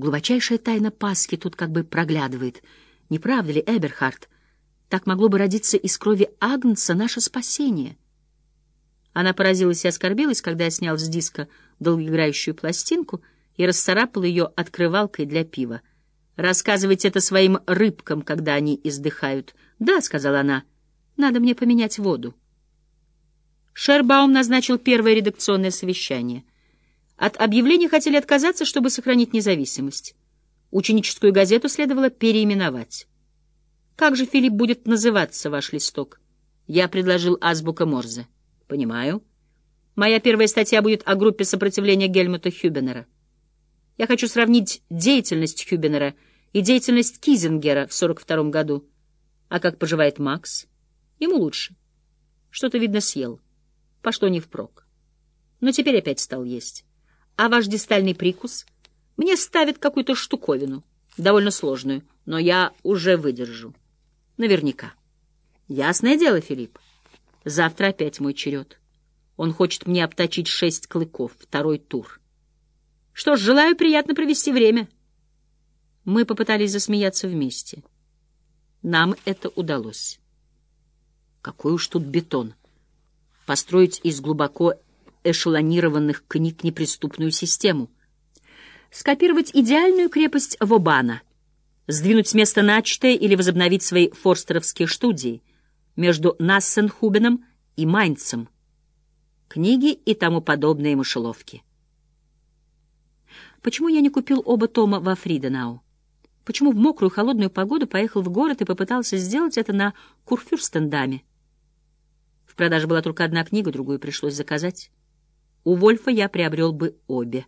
Глубочайшая тайна Пасхи тут как бы проглядывает. Не правда ли, Эберхард? Так могло бы родиться из крови Агнца наше спасение. Она поразилась и оскорбилась, когда я снял с диска долгоиграющую пластинку и расцарапал ее открывалкой для пива. «Рассказывайте это своим рыбкам, когда они издыхают». «Да», — сказала она, — «надо мне поменять воду». Шербаум назначил первое редакционное совещание. От объявления хотели отказаться, чтобы сохранить независимость. Ученическую газету следовало переименовать. «Как же, Филипп, будет называться ваш листок?» Я предложил азбука Морзе. «Понимаю. Моя первая статья будет о группе сопротивления Гельмута Хюбенера. Я хочу сравнить деятельность Хюбенера и деятельность Кизингера в 42 году. А как поживает Макс? Ему лучше. Что-то, видно, съел. Пошло не впрок. Но теперь опять стал есть. А ваш дистальный прикус? Мне ставят какую-то штуковину, довольно сложную, но я уже выдержу. Наверняка. Ясное дело, Филипп. Завтра опять мой черед. Он хочет мне обточить шесть клыков, второй тур. Что ж, желаю приятно провести время. Мы попытались засмеяться вместе. Нам это удалось. Какой уж тут бетон. Построить из глубоко эшелонированных книг неприступную систему. Скопировать идеальную крепость Вобана. Сдвинуть с места начатое или возобновить свои форстеровские студии между Нассенхубеном и Майнцем. Книги и тому подобные мышеловки. Почему я не купил оба тома во Фриденау? Почему в мокрую холодную погоду поехал в город и попытался сделать это на Курфюрстендаме? В продаже была только одна книга, другую пришлось заказать. У Вольфа я приобрел бы обе.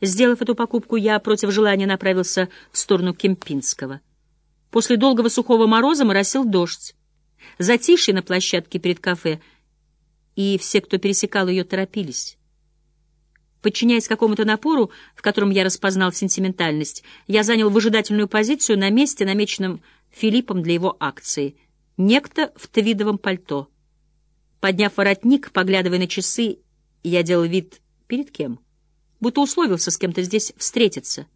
Сделав эту покупку, я против желания направился в сторону Кемпинского. После долгого сухого мороза моросил дождь. Затишье на площадке перед кафе, и все, кто пересекал ее, торопились. Подчиняясь какому-то напору, в котором я распознал сентиментальность, я занял выжидательную позицию на месте, намеченном Филиппом для его акции. Некто в твидовом пальто. Подняв воротник, поглядывая на часы, я делал вид перед кем? Будто условился с кем-то здесь встретиться.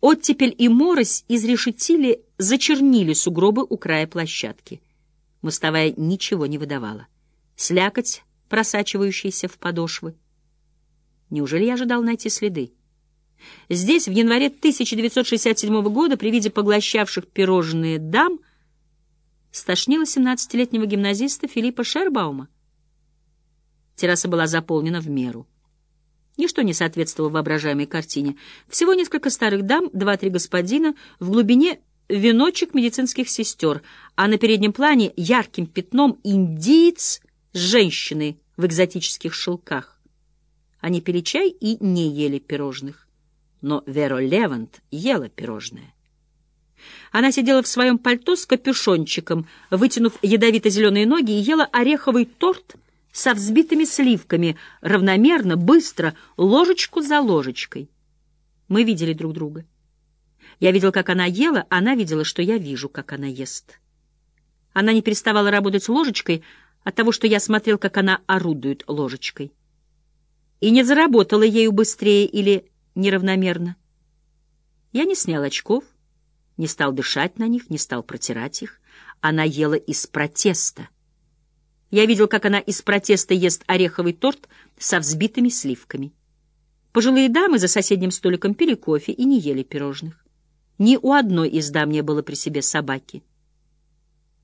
Оттепель и морось изрешетили, зачернили сугробы у края площадки. Мостовая ничего не выдавала. Слякоть, просачивающаяся в подошвы. Неужели я ожидал найти следы? Здесь, в январе 1967 года, при виде поглощавших пирожные дам, стошнило 17-летнего гимназиста Филиппа Шербаума. Терраса была заполнена в меру. Ничто не соответствовало воображаемой картине. Всего несколько старых дам, два-три господина, в глубине веночек медицинских сестер, а на переднем плане ярким пятном индиец с женщиной в экзотических шелках. Они пили чай и не ели пирожных. Но Вера Левант ела пирожное. Она сидела в своем пальто с капюшончиком, вытянув ядовито-зеленые ноги, и ела ореховый торт — со взбитыми сливками, равномерно, быстро, ложечку за ложечкой. Мы видели друг друга. Я видел, как она ела, она видела, что я вижу, как она ест. Она не переставала работать ложечкой от того, что я смотрел, как она орудует ложечкой. И не заработала ею быстрее или неравномерно. Я не снял очков, не стал дышать на них, не стал протирать их. Она ела из протеста. Я видел, как она из протеста ест ореховый торт со взбитыми сливками. Пожилые дамы за соседним столиком пили кофе и не ели пирожных. Ни у одной из дам не было при себе собаки.